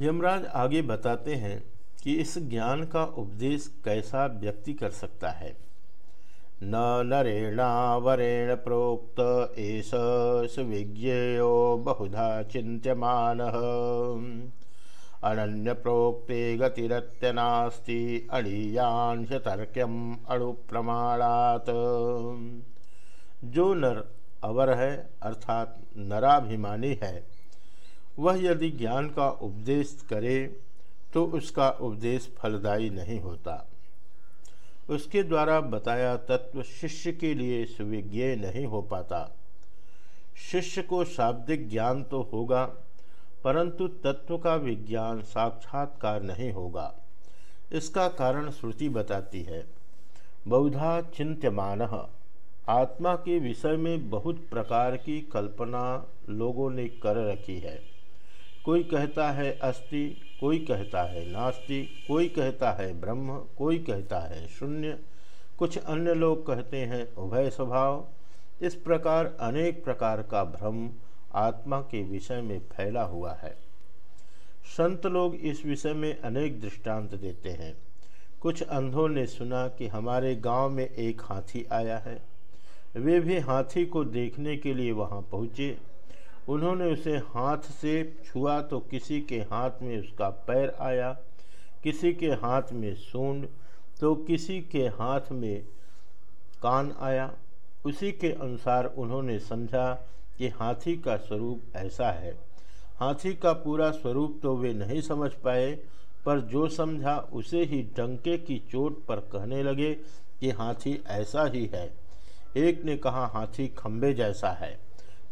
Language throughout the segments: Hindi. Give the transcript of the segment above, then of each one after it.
यमराज आगे बताते हैं कि इस ज्ञान का उपदेश कैसा व्यक्ति कर सकता है। न नरेणावरेण प्रोक्त, एष सुविज्ञेयो बहुधा चिंत्यमान अन्य प्रोक्ते गतिरत्य नास्ति अणीयांश तर्क्यम अणुप्रमाणात। जो नर अवर है, अर्थात नराभिमानी है वह यदि ज्ञान का उपदेश करे तो उसका उपदेश फलदायी नहीं होता। उसके द्वारा बताया तत्व शिष्य के लिए सुविज्ञेय नहीं हो पाता। शिष्य को शाब्दिक ज्ञान तो होगा, परंतु तत्व का विज्ञान साक्षात्कार नहीं होगा। इसका कारण श्रुति बताती है। बहुधा चिंत्यमान, आत्मा के विषय में बहुत प्रकार की कल्पना लोगों ने कर रखी है। कोई कहता है अस्ति कोई कहता है नास्ति, कोई कहता है ब्रह्म, कोई कहता है शून्य। कुछ अन्य लोग कहते हैं उभय स्वभाव। इस प्रकार अनेक प्रकार का भ्रम आत्मा के विषय में फैला हुआ है। संत लोग इस विषय में अनेक दृष्टांत देते हैं। कुछ अंधों ने सुना कि हमारे गाँव में एक हाथी आया है। वे भी हाथी को देखने के लिए वहाँ पहुँचे। उन्होंने उसे हाथ से छुआ तो किसी के हाथ में उसका पैर आया, किसी के हाथ में सूंड तो किसी के हाथ में कान आया। उसी के अनुसार उन्होंने समझा कि हाथी का स्वरूप ऐसा है। हाथी का पूरा स्वरूप तो वे नहीं समझ पाए, पर जो समझा उसे ही डंके की चोट पर कहने लगे कि हाथी ऐसा ही है। एक ने कहा, हाथी खम्बे जैसा है।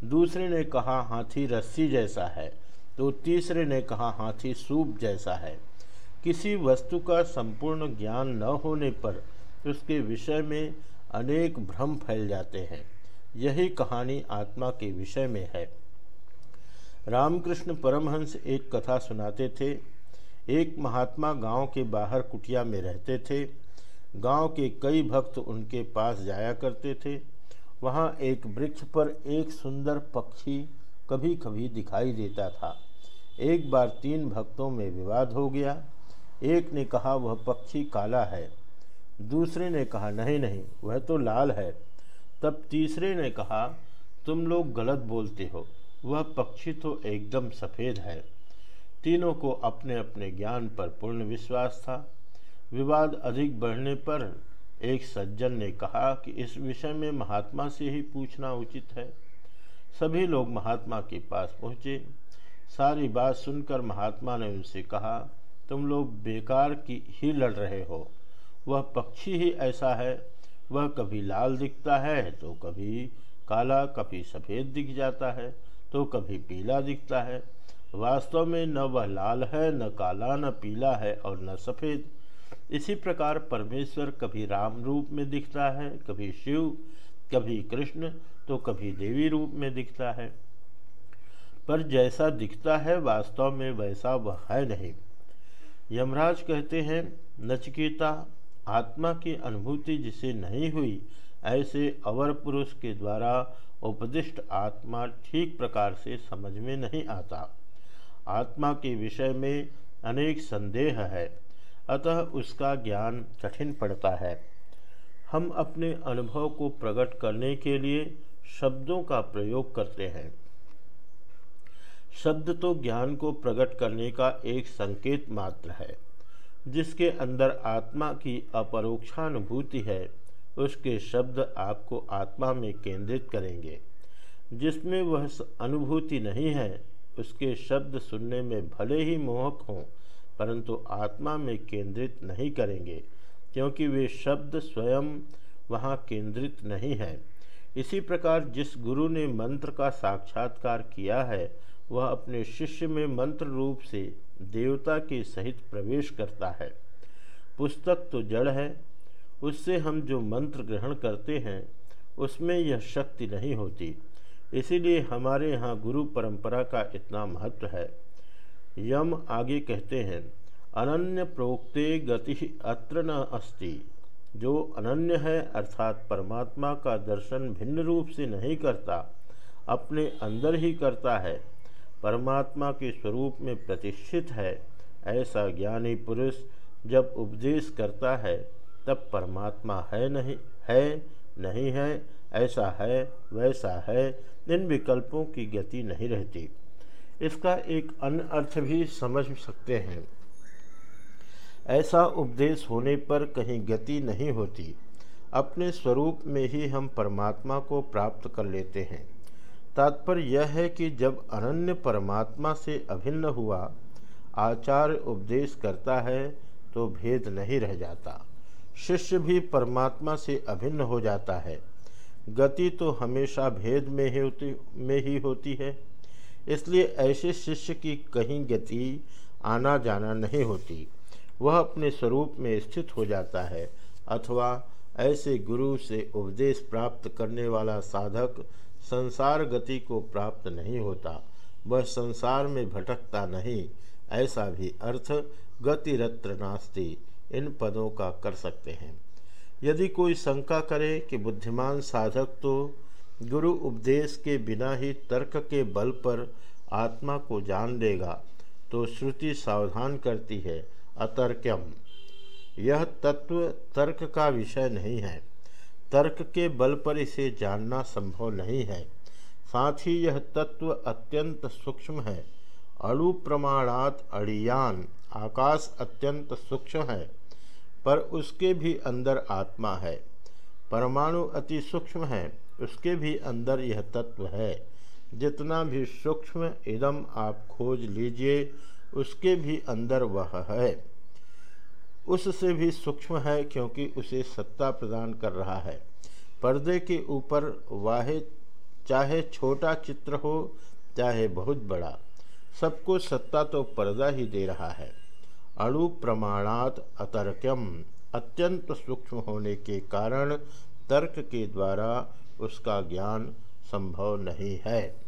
दूसरे ने कहा, हाथी रस्सी जैसा है। तो तीसरे ने कहा, हाथी सूप जैसा है। किसी वस्तु का संपूर्ण ज्ञान न होने पर उसके विषय में अनेक भ्रम फैल जाते हैं। यही कहानी आत्मा के विषय में है। रामकृष्ण परमहंस एक कथा सुनाते थे। एक महात्मा गाँव के बाहर कुटिया में रहते थे। गाँव के कई भक्त उनके पास जाया करते थे। वहाँ एक वृक्ष पर एक सुंदर पक्षी कभी कभी दिखाई देता था। एक बार तीन भक्तों में विवाद हो गया। एक ने कहा, वह पक्षी काला है। दूसरे ने कहा, नहीं नहीं, वह तो लाल है। तब तीसरे ने कहा, तुम लोग गलत बोलते हो। वह पक्षी तो एकदम सफ़ेद है। तीनों को अपने अपने ज्ञान पर पूर्ण विश्वास था। विवाद अधिक बढ़ने पर एक सज्जन ने कहा कि इस विषय में महात्मा से ही पूछना उचित है। सभी लोग महात्मा के पास पहुँचे। सारी बात सुनकर महात्मा ने उनसे कहा, तुम लोग बेकार की ही लड़ रहे हो। वह पक्षी ही ऐसा है। वह कभी लाल दिखता है तो कभी काला, कभी सफ़ेद दिख जाता है तो कभी पीला दिखता है। वास्तव में न वह लाल है, न काला, न पीला है और न सफ़ेद। इसी प्रकार परमेश्वर कभी राम रूप में दिखता है, कभी शिव, कभी कृष्ण तो कभी देवी रूप में दिखता है। पर जैसा दिखता है वास्तव में वैसा वह है नहीं। यमराज कहते हैं, नचकेता, आत्मा की अनुभूति जिसे नहीं हुई, ऐसे अवर पुरुष के द्वारा उपदिष्ट आत्मा ठीक प्रकार से समझ में नहीं आता। आत्मा के विषय में अनेक संदेह है। अतः उसका ज्ञान कठिन पड़ता है। हम अपने अनुभव को प्रकट करने के लिए शब्दों का प्रयोग करते हैं। शब्द तो ज्ञान को प्रकट करने का एक संकेत मात्र है। जिसके अंदर आत्मा की अपरोक्षानुभूति है, उसके शब्द आपको आत्मा में केंद्रित करेंगे। जिसमें वह अनुभूति नहीं है, उसके शब्द सुनने में भले ही मोहक हों परंतु आत्मा में केंद्रित नहीं करेंगे, क्योंकि वे शब्द स्वयं वहाँ केंद्रित नहीं है। इसी प्रकार जिस गुरु ने मंत्र का साक्षात्कार किया है, वह अपने शिष्य में मंत्र रूप से देवता के सहित प्रवेश करता है। पुस्तक तो जड़ है, उससे हम जो मंत्र ग्रहण करते हैं, उसमें यह शक्ति नहीं होती। इसीलिए हमारे यहाँ गुरु परंपरा का इतना महत्व है। यम आगे कहते हैं, अनन्य प्रोक्ते गति अत्र न अस्ति। जो अनन्य है, अर्थात परमात्मा का दर्शन भिन्न रूप से नहीं करता, अपने अंदर ही करता है। परमात्मा के स्वरूप में प्रतिष्ठित है। ऐसा ज्ञानी पुरुष जब उपदेश करता है, तब परमात्मा है नहीं है नहीं है, ऐसा है, वैसा है, इन विकल्पों की गति नहीं रहती। इसका एक अन्य अर्थ भी समझ सकते हैं। ऐसा उपदेश होने पर कहीं गति नहीं होती। अपने स्वरूप में ही हम परमात्मा को प्राप्त कर लेते हैं। तात्पर्य यह है कि जब अनन्य परमात्मा से अभिन्न हुआ, आचार्य उपदेश करता है तो भेद नहीं रह जाता। शिष्य भी परमात्मा से अभिन्न हो जाता है। गति तो हमेशा भेद में ही होती में ही होती है। इसलिए ऐसे शिष्य की कहीं गति आना जाना नहीं होती। वह अपने स्वरूप में स्थित हो जाता है, अथवा ऐसे गुरु से उपदेश प्राप्त करने वाला साधक संसार गति को प्राप्त नहीं होता। वह संसार में भटकता नहीं, ऐसा भी अर्थ गतिरत्र नास्ति, इन पदों का कर सकते हैं। यदि कोई शंका करे कि बुद्धिमान साधक तो गुरु उपदेश के बिना ही तर्क के बल पर आत्मा को जान लेगा तो श्रुति सावधान करती है, अतर्क्यम। यह तत्व तर्क का विषय नहीं है। तर्क के बल पर इसे जानना संभव नहीं है। साथ ही यह तत्व अत्यंत सूक्ष्म है। अणु प्रमाणात अड़ियान आकाश अत्यंत सूक्ष्म है, पर उसके भी अंदर आत्मा है। परमाणु अति सूक्ष्म है। उसके भी अंदर यह तत्व है। जितना भी सूक्ष्म इदम आप खोज लीजिए, उसके भी अंदर वह है। उससे भी सूक्ष्म है क्योंकि उसे सत्ता प्रदान कर रहा है। पर्दे के ऊपर वाहे, चाहे छोटा चित्र हो, चाहे बहुत बड़ा, सबको सत्ता तो पर्दा ही दे रहा है। अणु प्रमाणात अतर्क्यम अत्यंत सूक्ष्म होने के कारण तर्क के द्वारा उसका ज्ञान संभव नहीं है।